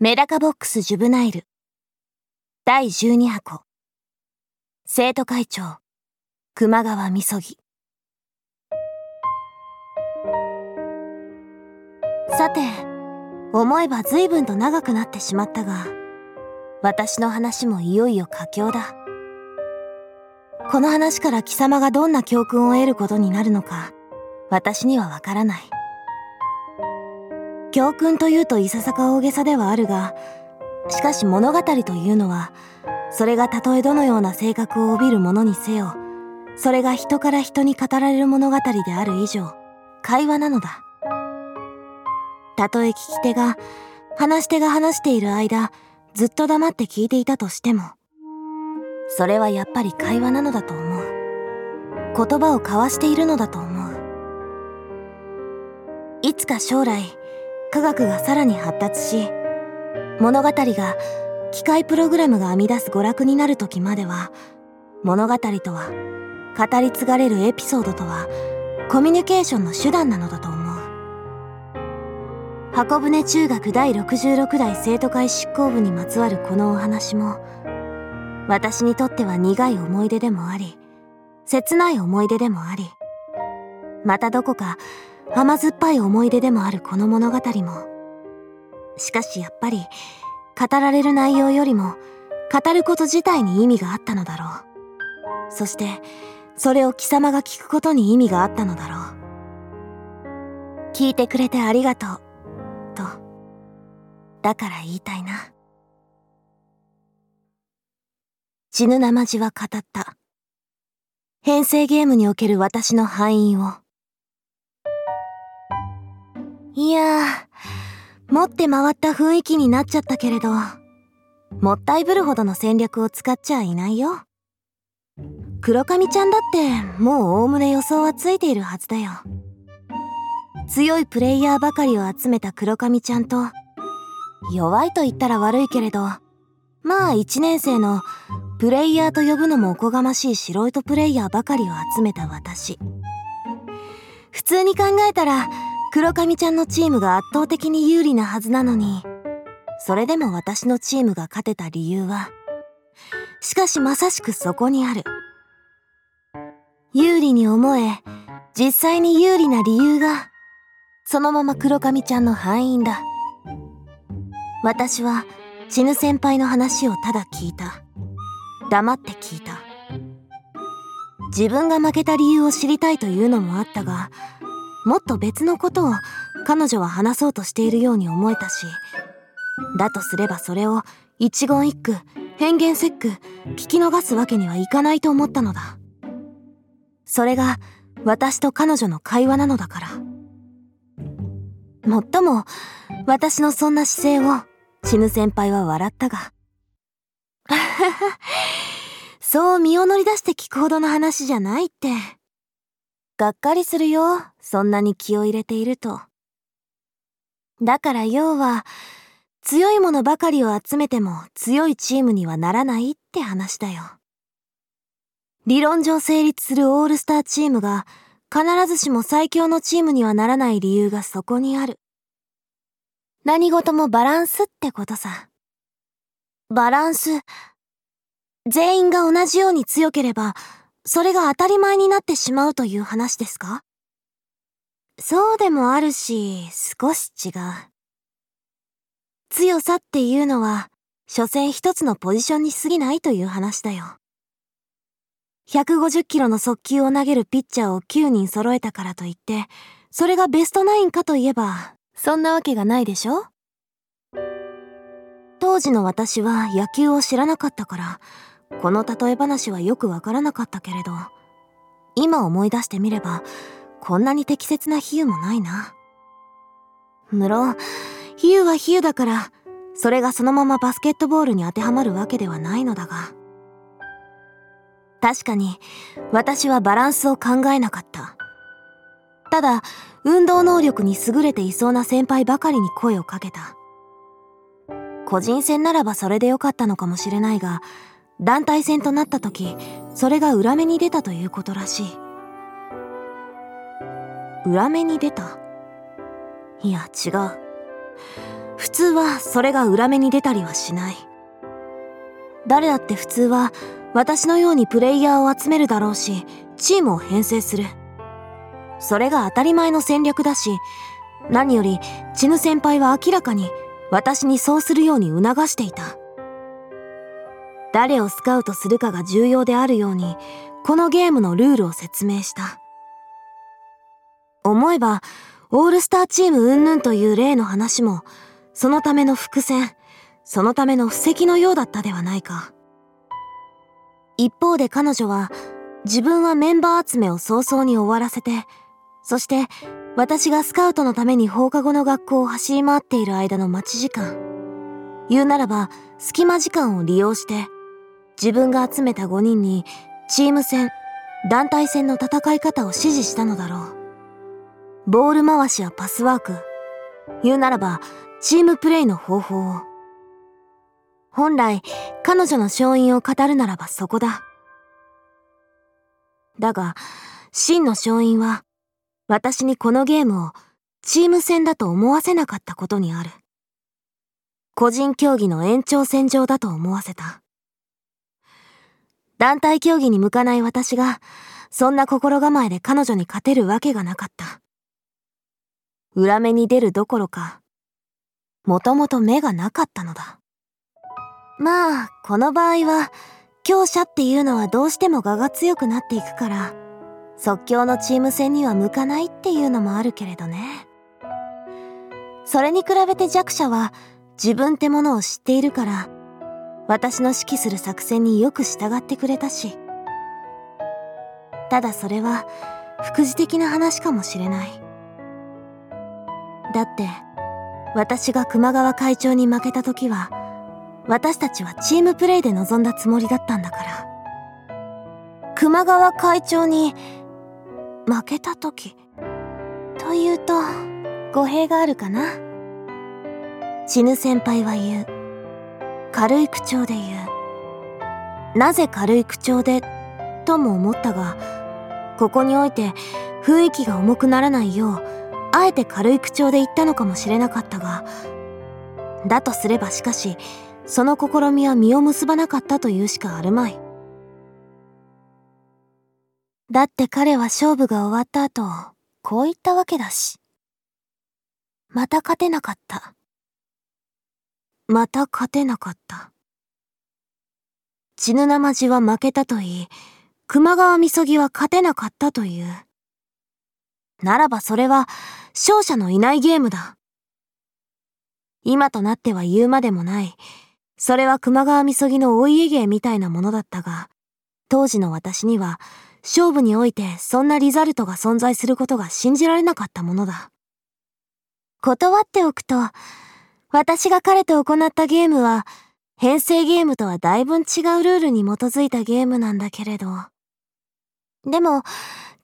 メダカボックスジュブナイル。第12箱。生徒会長。熊川みそぎ。さて思えば随分と長くなってしまったが私の話もいよいよ佳境だ。この話から貴様がどんな教訓を得ることになるのか私にはわからない。教訓というといささか大げさではあるが、しかし物語というのは、それがたとえどのような性格を帯びるものにせよ、それが人から人に語られる物語である以上、会話なのだ。たとえ聞き手が、話し手が話している間、ずっと黙って聞いていたとしても、それはやっぱり会話なのだと思う。言葉を交わしているのだと思う。いつか将来、科学がさらに発達し物語が機械プログラムが編み出す娯楽になる時までは物語とは語り継がれるエピソードとはコミュニケーションの手段なのだと思う。箱舟中学第66代生徒会執行部にまつわるこのお話も私にとっては苦い思い出でもあり切ない思い出でもありまたどこか甘酸っぱい思い出でもあるこの物語も。しかしやっぱり語られる内容よりも語ること自体に意味があったのだろう。そしてそれを貴様が聞くことに意味があったのだろう。聞いてくれてありがとう。とだから言いたいな。死ぬ生地は語った。編成ゲームにおける私の敗因を。いやー、持って回った雰囲気になっちゃったけれど、もったいぶるほどの戦略を使っちゃいないよ。黒髪ちゃんだってもうおおむね予想はついているはずだよ。強いプレイヤーばかりを集めた黒髪ちゃんと、弱いと言ったら悪いけれど、まあ1年生のプレイヤーと呼ぶのもおこがましい素人プレイヤーばかりを集めた私。普通に考えたら黒髪ちゃんのチームが圧倒的に有利なはずなのに、それでも私のチームが勝てた理由は、しかしまさしくそこにある。有利に思え、実際に有利な理由が、そのまま黒髪ちゃんの敗因だ。私は、死ぬ先輩の話をただ聞いた。黙って聞いた。自分が負けた理由を知りたいというのもあったが、もっと別のことを彼女は話そうとしているように思えたしだとすればそれを一言一句変幻節句聞き逃すわけにはいかないと思ったのだ。それが私と彼女の会話なのだから。もっとも私のそんな姿勢を死ぬ先輩は笑ったが。そう身を乗り出して聞くほどの話じゃないって。がっかりするよ、そんなに気を入れていると。だから要は、強いものばかりを集めても強いチームにはならないって話だよ。理論上成立するオールスターチームが必ずしも最強のチームにはならない理由がそこにある。何事もバランスってことさ。バランス。全員が同じように強ければそれが当たり前になってしまうという話ですか？そうでもあるし、少し違う。強さっていうのは、所詮一つのポジションに過ぎないという話だよ。150キロの速球を投げるピッチャーを9人揃えたからといって、それがベストナインかといえば、そんなわけがないでしょ？当時の私は野球を知らなかったから、この例え話はよくわからなかったけれど今思い出してみればこんなに適切な比喩もないな。無論比喩は比喩だからそれがそのままバスケットボールに当てはまるわけではないのだが。確かに私はバランスを考えなかった。ただ運動能力に優れていそうな先輩ばかりに声をかけた。個人戦ならばそれでよかったのかもしれないが団体戦となった時それが裏目に出たということらしい。裏目に出た？いや違う。普通はそれが裏目に出たりはしない。誰だって普通は私のようにプレイヤーを集めるだろうしチームを編成する。それが当たり前の戦略だし何よりチヌ先輩は明らかに私にそうするように促していた。誰をスカウトするかが重要であるようにこのゲームのルールを説明した。思えばオールスターチーム云々という例の話もそのための伏線そのための布石のようだったではないか。一方で彼女は自分はメンバー集めを早々に終わらせてそして私がスカウトのために放課後の学校を走り回っている間の待ち時間。言うならば隙間時間を利用して自分が集めた5人にチーム戦団体戦の戦い方を指示したのだろう。ボール回しやパスワーク言うならばチームプレイの方法を。本来彼女の勝因を語るならばそこだ。だが真の勝因は私にこのゲームをチーム戦だと思わせなかったことにある。個人競技の延長線上だと思わせた。団体競技に向かない私がそんな心構えで彼女に勝てるわけがなかった。裏目に出るどころかもともと目がなかったのだ。まあこの場合は強者っていうのはどうしても我が強くなっていくから即興のチーム戦には向かないっていうのもあるけれどね。それに比べて弱者は自分ってものを知っているから私の指揮する作戦によく従ってくれたし。ただそれは副次的な話かもしれない。だって私が熊川会長に負けた時は私たちはチームプレイで臨んだつもりだったんだから。熊川会長に負けた時というと語弊があるかな。死ぬ先輩は言う。軽い口調で言う。なぜ軽い口調で？とも思ったがここにおいて雰囲気が重くならないようあえて軽い口調で言ったのかもしれなかったがだとすればしかしその試みは実を結ばなかったというしかあるまい。だって彼は勝負が終わった後こう言ったわけだし。また勝てなかった。また勝てなかった血ぬなまじは負けたと言い熊川みそぎは勝てなかったというならばそれは勝者のいないゲームだ。今となっては言うまでもない。それは熊川みそぎのお家芸みたいなものだったが、当時の私には勝負においてそんなリザルトが存在することが信じられなかったものだ。断っておくと、私が彼と行ったゲームは、編成ゲームとはだいぶ違うルールに基づいたゲームなんだけれど。でも、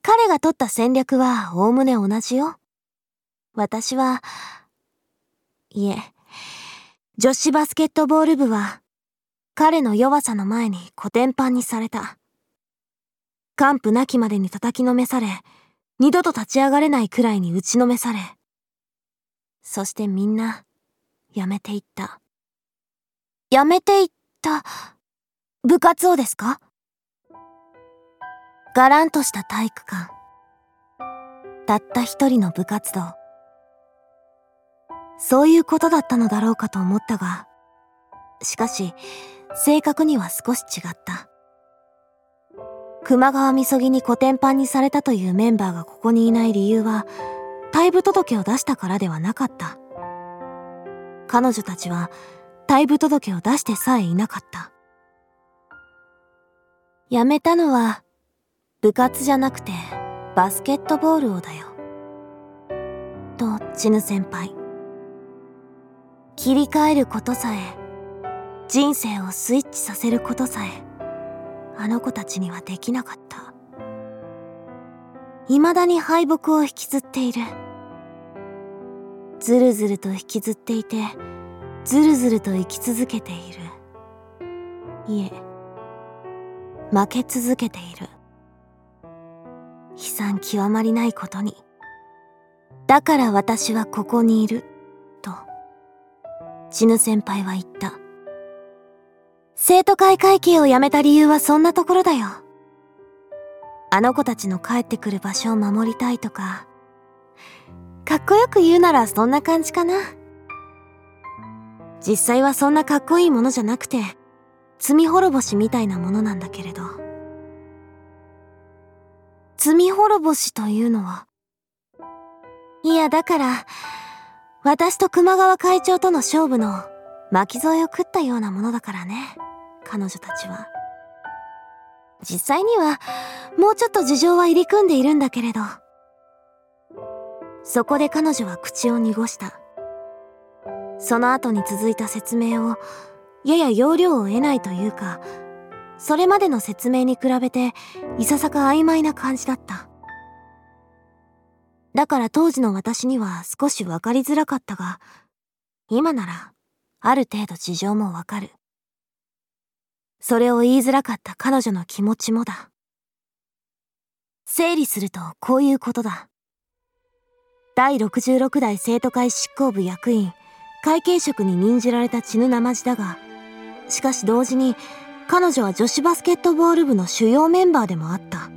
彼が取った戦略はおおむね同じよ。私は、いえ、女子バスケットボール部は、彼の弱さの前にコテンパンにされた。完膚なきまでに叩きのめされ、二度と立ち上がれないくらいに打ちのめされ、そしてみんな、やめていった。やめていった、部活をですか？がらんとした体育館。たった一人の部活動。そういうことだったのだろうかと思ったが、しかし、正確には少し違った。熊川みそぎにコテンパンにされたというメンバーがここにいない理由は、退部届を出したからではなかった。彼女たちは退部届を出してさえいなかった。辞めたのは部活じゃなくてバスケットボールをだよ。と、チヌ先輩。切り替えることさえ、人生をスイッチさせることさえ、あの子たちにはできなかった。未だに敗北を引きずっている。ずるずると引きずっていて、ずるずると生き続けている。いえ、負け続けている。悲惨極まりないことに。だから私はここにいる、と。チヌ先輩は言った。生徒会会計を辞めた理由はそんなところだよ。あの子たちの帰ってくる場所を守りたいとか、かっこよく言うならそんな感じかな。実際はそんなかっこいいものじゃなくて、罪滅ぼしみたいなものなんだけれど。罪滅ぼしというのはいや、だから、私と熊川会長との勝負の巻き添えを食ったようなものだからね、彼女たちは。実際には、もうちょっと事情は入り組んでいるんだけれど。そこで彼女は口を濁した。その後に続いた説明を、やや要領を得ないというか、それまでの説明に比べて、いささか曖昧な感じだった。だから当時の私には少しわかりづらかったが、今なら、ある程度事情もわかる。それを言いづらかった彼女の気持ちもだ。整理するとこういうことだ。第66代生徒会執行部役員、会計職に任じられた血ぬ生地だが、しかし同時に彼女は女子バスケットボール部の主要メンバーでもあった。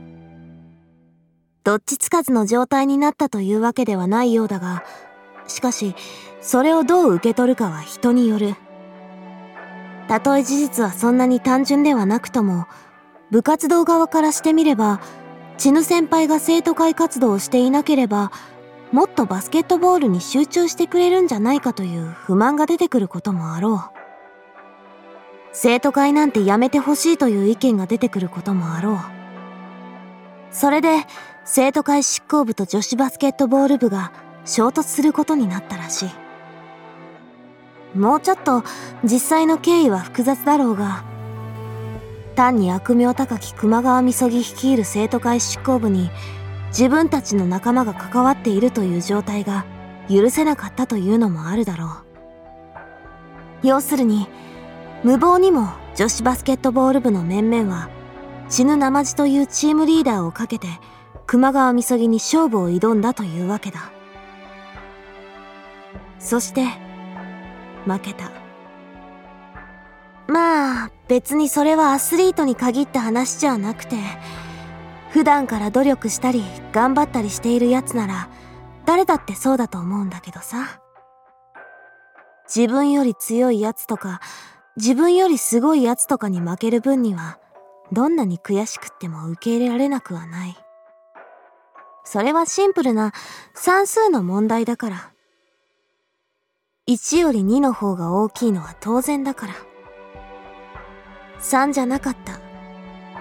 どっちつかずの状態になったというわけではないようだが、しかし、それをどう受け取るかは人による。たとえ事実はそんなに単純ではなくとも、部活動側からしてみれば、チヌ先輩が生徒会活動をしていなければ、もっとバスケットボールに集中してくれるんじゃないかという不満が出てくることもあろう。生徒会なんてやめてほしいという意見が出てくることもあろう。それで、生徒会執行部と女子バスケットボール部が衝突することになったらしい。もうちょっと実際の経緯は複雑だろうが、単に悪名高き熊川みそぎ率いる生徒会執行部に自分たちの仲間が関わっているという状態が許せなかったというのもあるだろう。要するに、無謀にも女子バスケットボール部の面々は、死ぬ生地というチームリーダーをかけて、熊川みそぎに勝負を挑んだというわけだ。そして、負けた。まあ、別にそれはアスリートに限った話じゃなくて、普段から努力したり頑張ったりしているやつなら誰だってそうだと思うんだけどさ。自分より強いやつとか自分よりすごいやつとかに負ける分にはどんなに悔しくっても受け入れられなくはない。それはシンプルな算数の問題だから。1より2の方が大きいのは当然だから。3じゃなかった。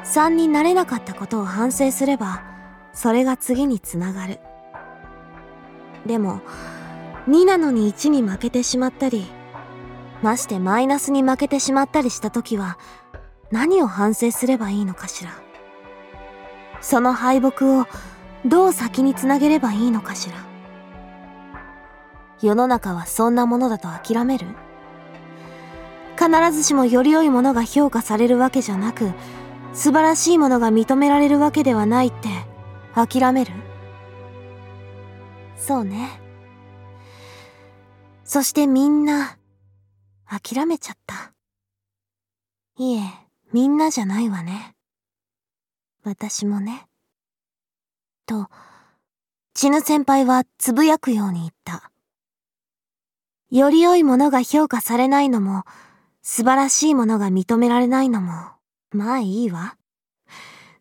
3になれなかったことを反省すれば、それが次につながる。でも、2なのに1に負けてしまったり、ましてマイナスに負けてしまったりした時は、何を反省すればいいのかしら。その敗北をどう先につなげればいいのかしら。世の中はそんなものだと諦める必ずしもより良いものが評価されるわけじゃなく、素晴らしいものが認められるわけではないって諦める？そうね。そしてみんな諦めちゃった。いえ、みんなじゃないわね。私もね。と、チヌ先輩はつぶやくように言った。より良いものが評価されないのも、素晴らしいものが認められないのも、まあいいわ。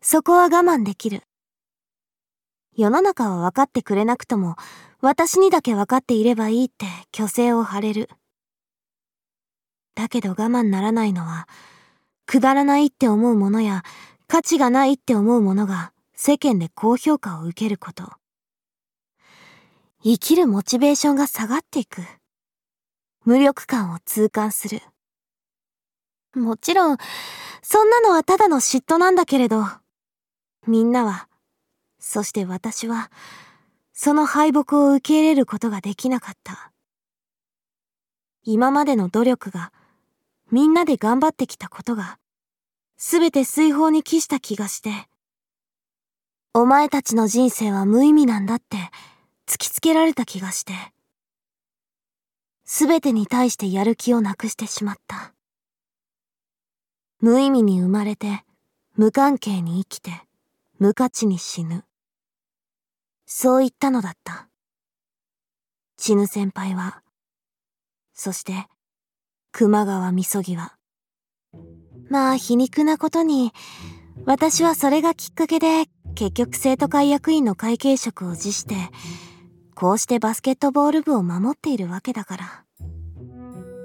そこは我慢できる。世の中は分かってくれなくとも、私にだけ分かっていればいいって虚勢を張れる。だけど我慢ならないのは、くだらないって思うものや、価値がないって思うものが世間で高評価を受けること。生きるモチベーションが下がっていく。無力感を痛感する。もちろん、そんなのはただの嫉妬なんだけれど、みんなは、そして私は、その敗北を受け入れることができなかった。今までの努力が、みんなで頑張ってきたことが、すべて水泡に帰した気がして、お前たちの人生は無意味なんだって突きつけられた気がして。すべてに対してやる気をなくしてしまった。無意味に生まれて、無関係に生きて、無価値に死ぬ。そう言ったのだった。チヌ先輩は、そして、熊川みそぎは。まあ皮肉なことに、私はそれがきっかけで、結局生徒会役員の会計職を辞して、こうしてバスケットボール部を守っているわけだから。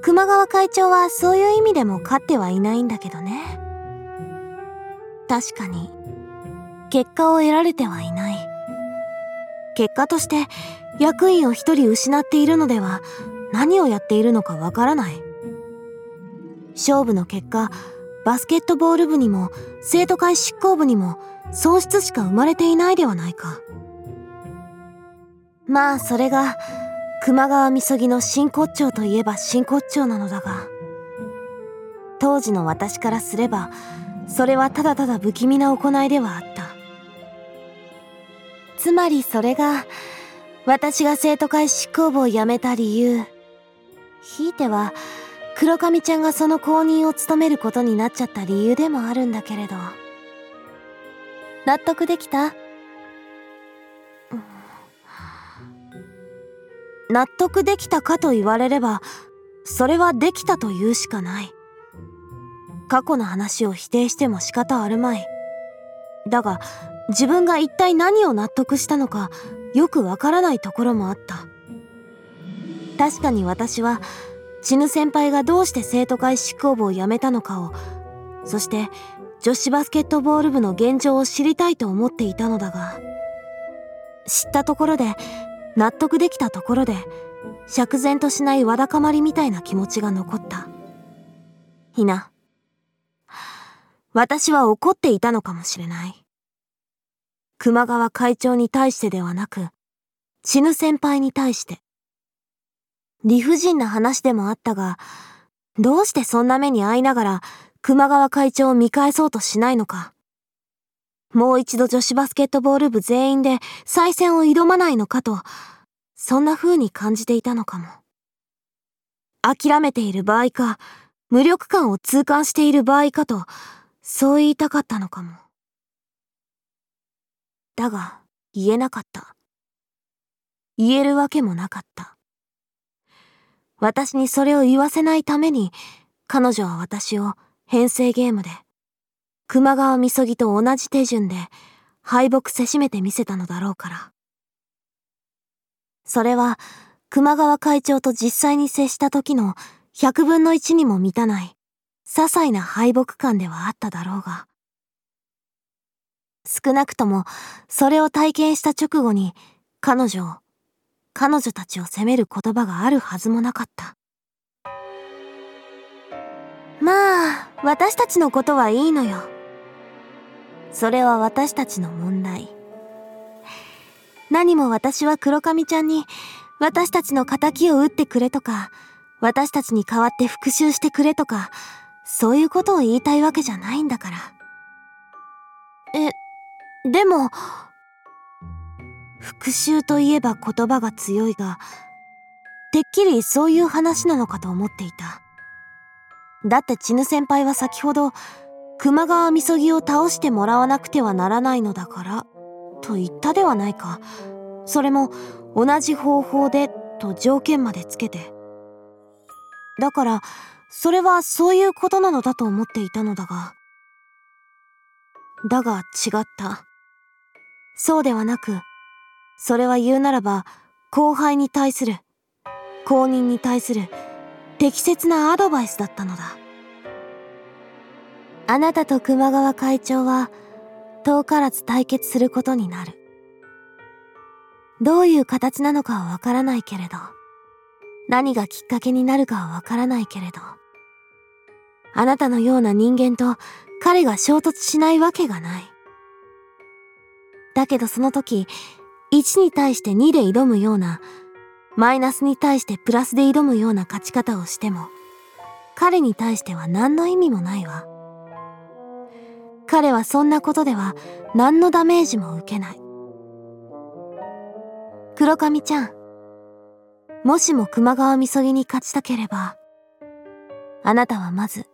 熊川会長はそういう意味でも勝ってはいないんだけどね。確かに、結果を得られてはいない。結果として役員を一人失っているのでは何をやっているのかわからない。勝負の結果、バスケットボール部にも生徒会執行部にも喪失しか生まれていないではないか。まあそれが熊川みそぎの真骨頂といえば真骨頂なのだが当時の私からすればそれはただただ不気味な行いではあった。つまりそれが私が生徒会執行部を辞めた理由ひいては黒髪ちゃんがその後任を務めることになっちゃった理由でもあるんだけれど。納得できた？納得できたかと言われればそれはできたと言うしかない。過去の話を否定しても仕方あるまい。だが自分が一体何を納得したのかよくわからないところもあった。確かに私はチヌ先輩がどうして生徒会執行部を辞めたのかをそして女子バスケットボール部の現状を知りたいと思っていたのだが知ったところで納得できたところで釈然としないわだかまりみたいな気持ちが残った。ひな私は怒っていたのかもしれない。熊川会長に対してではなく死ぬ先輩に対して。理不尽な話でもあったがどうしてそんな目に遭いながら熊川会長を見返そうとしないのか。もう一度女子バスケットボール部全員で再戦を挑まないのかと、そんな風に感じていたのかも。諦めている場合か、無力感を痛感している場合かと、そう言いたかったのかも。だが、言えなかった。言えるわけもなかった。私にそれを言わせないために、彼女は私を編成ゲームで熊川みそぎと同じ手順で敗北せしめてみせたのだろうから。それは熊川会長と実際に接した時の100分の1にも満たない些細な敗北感ではあっただろうが。少なくともそれを体験した直後に彼女を、彼女たちを責める言葉があるはずもなかった。まあ、私たちのことはいいのよ。それは私たちの問題。何も私は黒髪ちゃんに私たちの仇を撃ってくれとか、私たちに代わって復讐してくれとか、そういうことを言いたいわけじゃないんだから。え、でも、復讐といえば言葉が強いが、てっきりそういう話なのかと思っていた。だってチヌ先輩は先ほど、熊川みそぎを倒してもらわなくてはならないのだから、と言ったではないか。それも同じ方法でと条件までつけて。だから、それはそういうことなのだと思っていたのだが。だが違った。そうではなく、それは言うならば、後輩に対する、公認に対する適切なアドバイスだったのだ。あなたと熊川会長は遠からず対決することになる。どういう形なのかはわからないけれど、何がきっかけになるかはわからないけれど、あなたのような人間と彼が衝突しないわけがない。だけどその時、1に対して2で挑むような、マイナスに対してプラスで挑むような勝ち方をしても、彼に対しては何の意味もないわ。彼はそんなことでは何のダメージも受けない。黒髪ちゃん、もしも熊川みそぎに勝ちたければ、あなたはまず、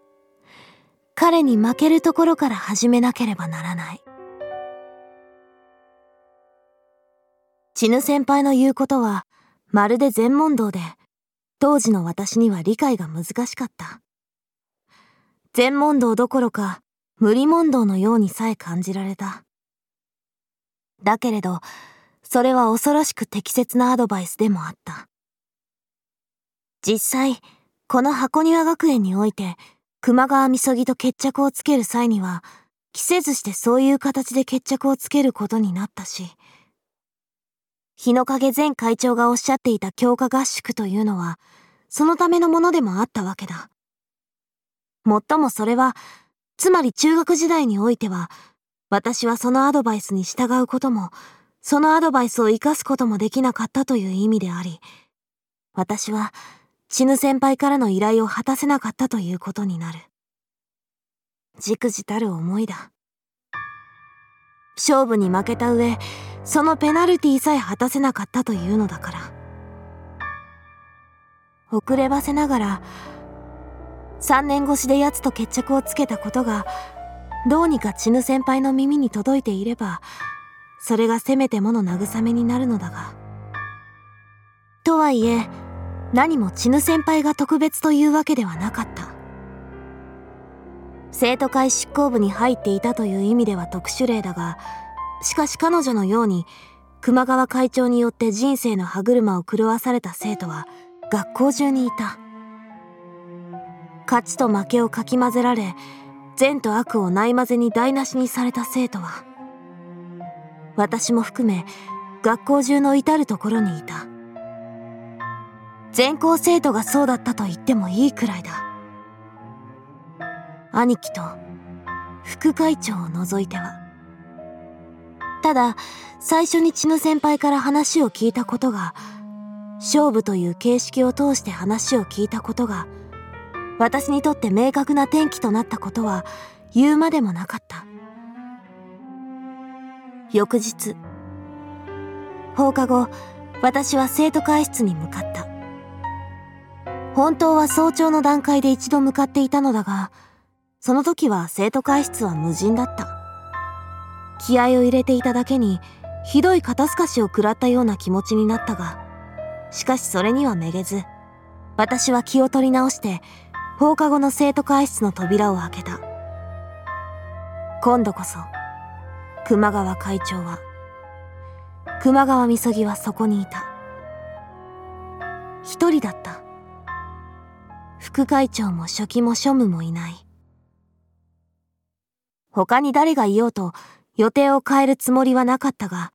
彼に負けるところから始めなければならない。チヌ先輩の言うことは、まるで全問答で、当時の私には理解が難しかった。全問答どころか、無理問答のようにさえ感じられた。だけれど、それは恐ろしく適切なアドバイスでもあった。実際、この箱庭学園において、熊川みそぎと決着をつける際には、着せずしてそういう形で決着をつけることになったし、日の影前会長がおっしゃっていた強化合宿というのは、そのためのものでもあったわけだ。もっともそれは、つまり中学時代においては、私はそのアドバイスに従うことも、そのアドバイスを活かすこともできなかったという意味であり、私は、チヌ先輩からの依頼を果たせなかったということになる。じくじたる思いだ。勝負に負けた上、そのペナルティさえ果たせなかったというのだから。遅ればせながら、3年越しで奴と決着をつけたことが、どうにかチヌ先輩の耳に届いていれば、それがせめてもの慰めになるのだが。とはいえ、何もチヌ先輩が特別というわけではなかった。生徒会執行部に入っていたという意味では特殊例だが、しかし彼女のように、熊川会長によって人生の歯車を狂わされた生徒は学校中にいた。勝ちと負けをかき混ぜられ、善と悪をないまぜに台無しにされた生徒は、私も含め学校中の至るところにいた。全校生徒がそうだったと言ってもいいくらいだ。兄貴と副会長を除いては。ただ、最初に千野先輩から話を聞いたことが、勝負という形式を通して話を聞いたことが、私にとって明確な転機となったことは言うまでもなかった。翌日、放課後、私は生徒会室に向かった。本当は早朝の段階で一度向かっていたのだが、その時は生徒会室は無人だった。気合を入れていただけに、ひどい肩透かしを食らったような気持ちになったが、しかしそれにはめげず、私は気を取り直して、放課後の生徒会室の扉を開けた。今度こそ、熊川会長は、熊川みそぎはそこにいた。一人だった。副会長も初期も庶務もいない。他に誰がいようと予定を変えるつもりはなかったが、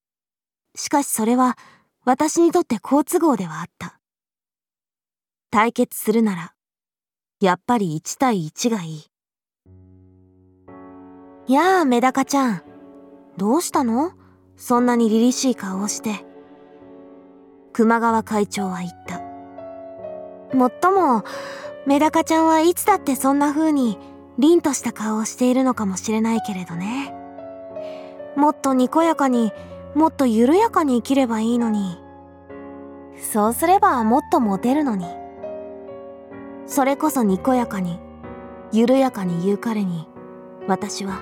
しかしそれは私にとって好都合ではあった。対決するなら、やっぱり1対1がいい。やあ、メダカちゃん。どうしたの？そんなに凛々しい顔をして。熊川会長は言った。もっとも、メダカちゃんはいつだってそんな風に凛とした顔をしているのかもしれないけれどね。もっとにこやかに、もっと緩やかに生きればいいのに。そうすればもっとモテるのに。それこそにこやかに、緩やかに言う彼に、私は、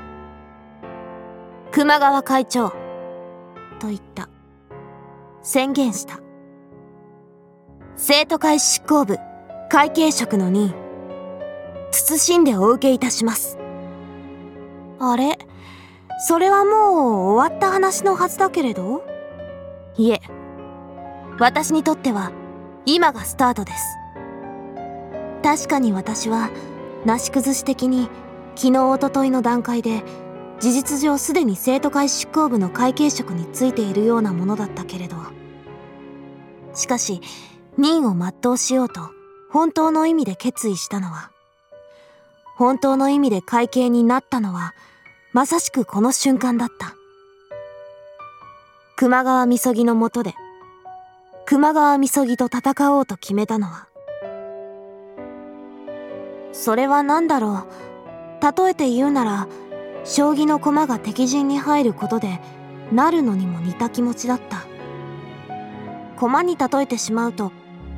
熊川会長、と言った。宣言した。生徒会執行部、会計職の任、慎んでお受けいたします。あれ？それはもう終わった話のはずだけれど？いえ、私にとっては今がスタートです。確かに私は、なし崩し的に昨日おとといの段階で事実上すでに生徒会執行部の会計職についているようなものだったけれど。しかし、任を全うしようと本当の意味で決意したのは、本当の意味で会計になったのは、まさしくこの瞬間だった。熊川みそぎのもとで、熊川みそぎと戦おうと決めたのは、それは何だろう？例えて言うなら、将棋の駒が敵陣に入ることで、なるのにも似た気持ちだった。駒に例えてしまうと、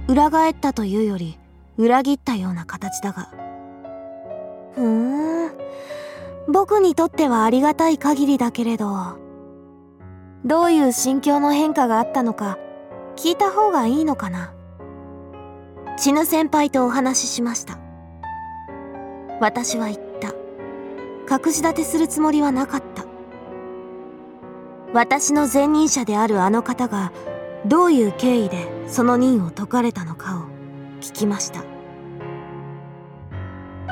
裏返ったというより裏切ったような形だがふーん僕にとってはありがたい限りだけれどどういう心境の変化があったのか聞いた方がいいのかな？千ヌ先輩とお話ししました私は言った。隠し立てするつもりはなかった。私の前任者であるあの方がどういう経緯でその任を解かれたのかを聞きました。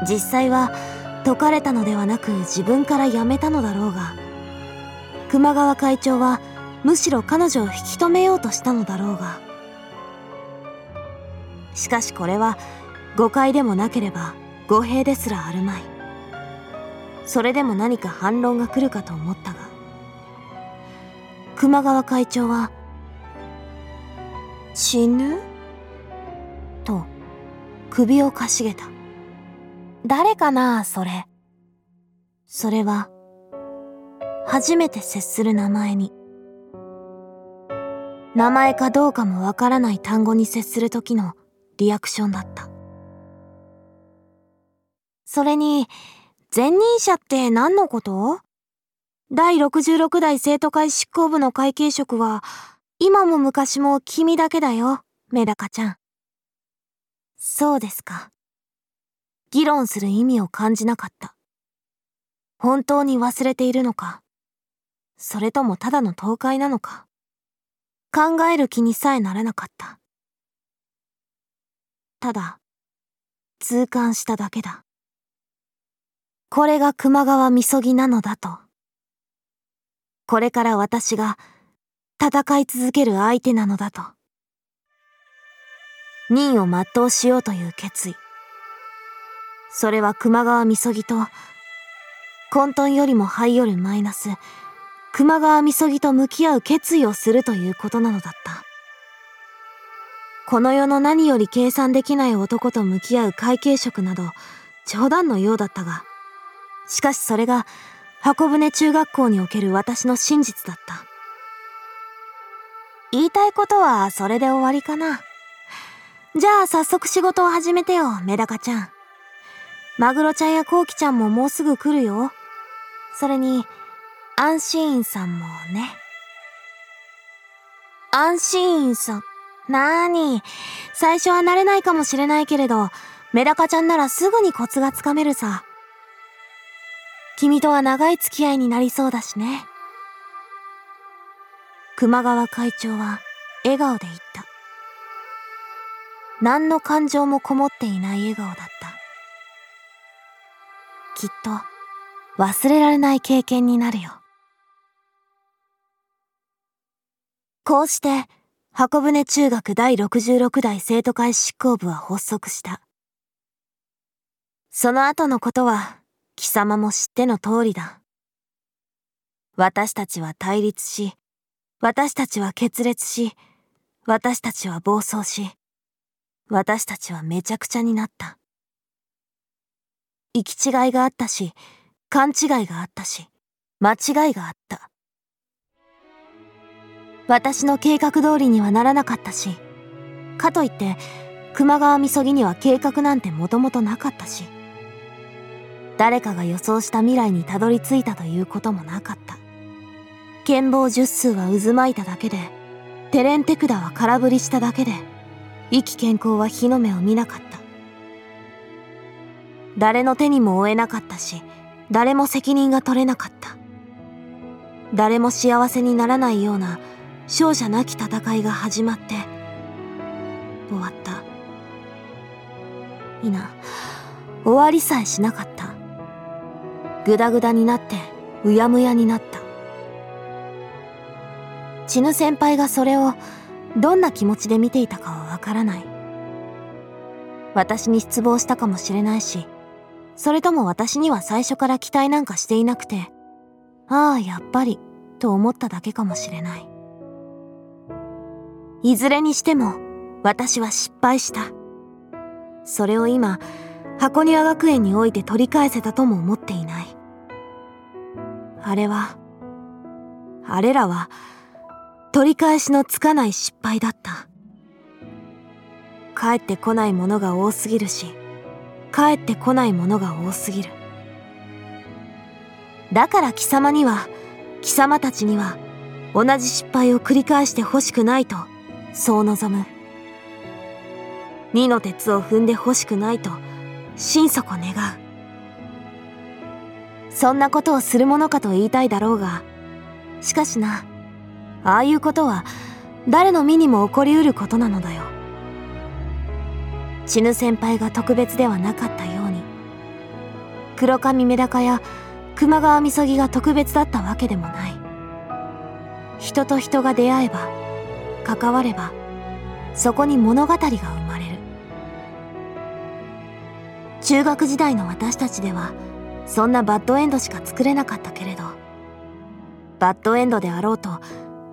実際は解かれたのではなく自分から辞めたのだろうが熊川会長はむしろ彼女を引き止めようとしたのだろうが。しかしこれは誤解でもなければ語弊ですらあるまい。それでも何か反論が来るかと思ったが熊川会長は「死ぬ?」と首をかしげた誰かな？それ。それは初めて接する名前に。名前かどうかもわからない単語に接する時のリアクションだった。それに前任者って何のこと？第66代生徒会執行部の会計職は今も昔も君だけだよメダカちゃんそうですか議論する意味を感じなかった。本当に忘れているのかそれともただの倒壊なのか考える気にさえならなかった。ただ、痛感しただけだ。これが熊川みそぎなのだと。これから私が戦い続ける相手なのだと。任を全うしようという決意。それは熊川みそぎと、混沌よりも這い寄るマイナス、熊川みそぎと向き合う決意をするということなのだった。この世の何より計算できない男と向き合う会計職など、冗談のようだったが、しかしそれが、箱舟中学校における私の真実だった。言いたいことはそれで終わりかな。じゃあ早速仕事を始めてよ、メダカちゃん。マグロちゃんやコウキちゃんももうすぐ来るよ。それに、安心院さんもね。安心院さん。なーに。最初は慣れないかもしれないけれど、メダカちゃんならすぐにコツがつかめるさ。君とは長い付き合いになりそうだしね。熊川会長は笑顔で言った。何の感情もこもっていない笑顔だった。きっと忘れられない経験になるよ。こうして、箱舟中学第66代生徒会執行部は発足した。その後のことは、貴様も知っての通りだ。私たちは対立し、私たちは決裂し、私たちは暴走し、私たちはめちゃくちゃになった。行き違いがあったし、勘違いがあったし、間違いがあった。私の計画通りにはならなかったし、かといって、熊川みそぎには計画なんてもともとなかったし、誰かが予想した未来にたどり着いたということもなかった。剣謀十数は渦巻いただけで、テレンテクダは空振りしただけで、意気健康は日の目を見なかった。誰の手にも負えなかったし、誰も責任が取れなかった。誰も幸せにならないような勝者なき戦いが始まって、終わった。いな、終わりさえしなかっぐだぐだになって、うやむやになった。千ヌ先輩がそれをどんな気持ちで見ていたかはわからない。私に失望したかもしれないし、それとも私には最初から期待なんかしていなくて、ああ、やっぱり、と思っただけかもしれない。いずれにしても、私は失敗した。それを今、箱庭学園において取り返せたとも思っていない。あれは、あれらは、取り返しのつかない失敗だった。帰ってこないものが多すぎるし帰ってこないものが多すぎるだから貴様には貴様たちには同じ失敗を繰り返してほしくないとそう望む二の鉄を踏んでほしくないと心底願う。そんなことをするものかと言いたいだろうがしかしなああいうことは誰の身にも起こりうることなのだよ。死ぬ先輩が特別ではなかったように黒髪メダカや熊川みそぎが特別だったわけでもない。人と人が出会えば関わればそこに物語が生中学時代の私たちではそんなバッドエンドしか作れなかったけれどバッドエンドであろうと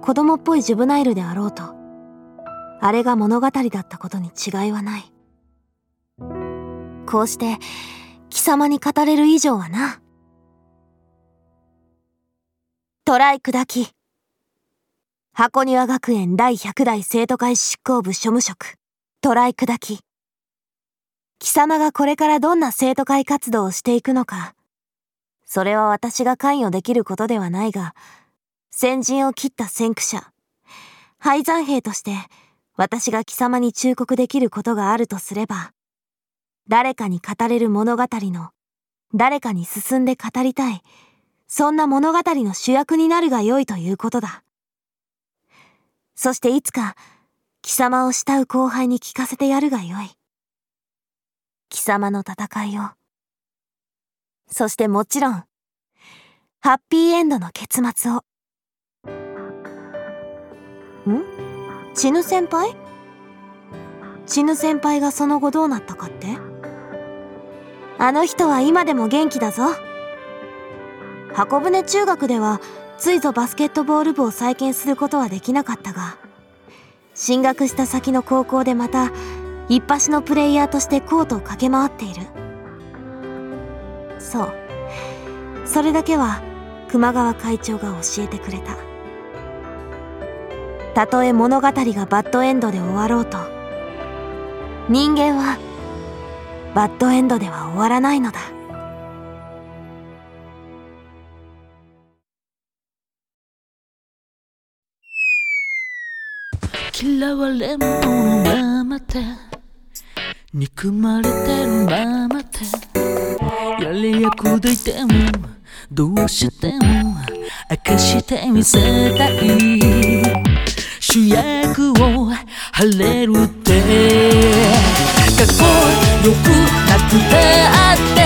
子供っぽいジュブナイルであろうとあれが物語だったことに違いはない。こうして貴様に語れる以上はな。トライ砕き。箱庭学園第100代生徒会執行部庶務職。トライ砕き。貴様がこれからどんな生徒会活動をしていくのか。それは私が関与できることではないが先陣を切った先駆者廃山兵として私が貴様に忠告できることがあるとすれば誰かに語れる物語の誰かに進んで語りたいそんな物語の主役になるが良いということだ。そしていつか貴様を慕う後輩に聞かせてやるがよい。貴様の戦いを。そしてもちろんハッピーエンドの結末を。ん？チヌ先輩？チヌ先輩がその後どうなったかって？あの人は今でも元気だぞ。箱舟中学ではついぞバスケットボール部を再建することはできなかったが進学した先の高校でまた一発のプレイヤーとしてコートを駆け回っている。そう。それだけは熊川会長が教えてくれた。たとえ物語がバッドエンドで終わろうと。人間はバッドエンドでは終わらないのだ。嫌われ者のままで憎まれてるままでやり役でいてもどうしても明かしてみせたい。主役を張れるって。かっこよくなくてあって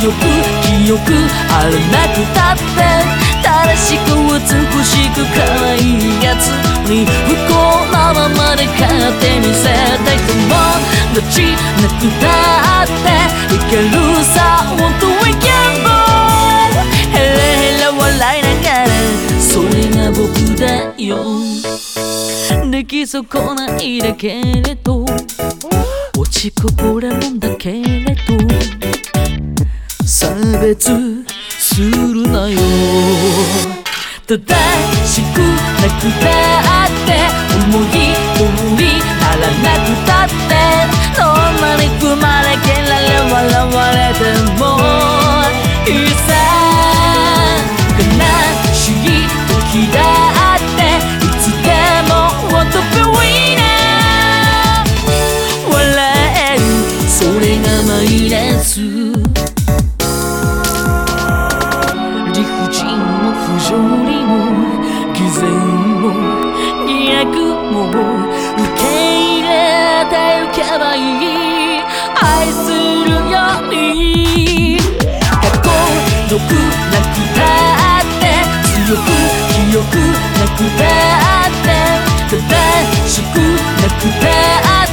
強く清くあれなくたって。正しく美しく可愛いやつに不幸なままで勝ってみせたい友達なくたっていけるさ Want to we can go ヘラヘラ笑いながらそれが僕だよでき損ないだけれど落ちこぼれもんだけれど差別するなよ正しくなくたって思い通りならなくたってに踏まれけられ笑われてもいいさ悲しい時だくなくたって正しくなくたって。